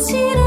See you.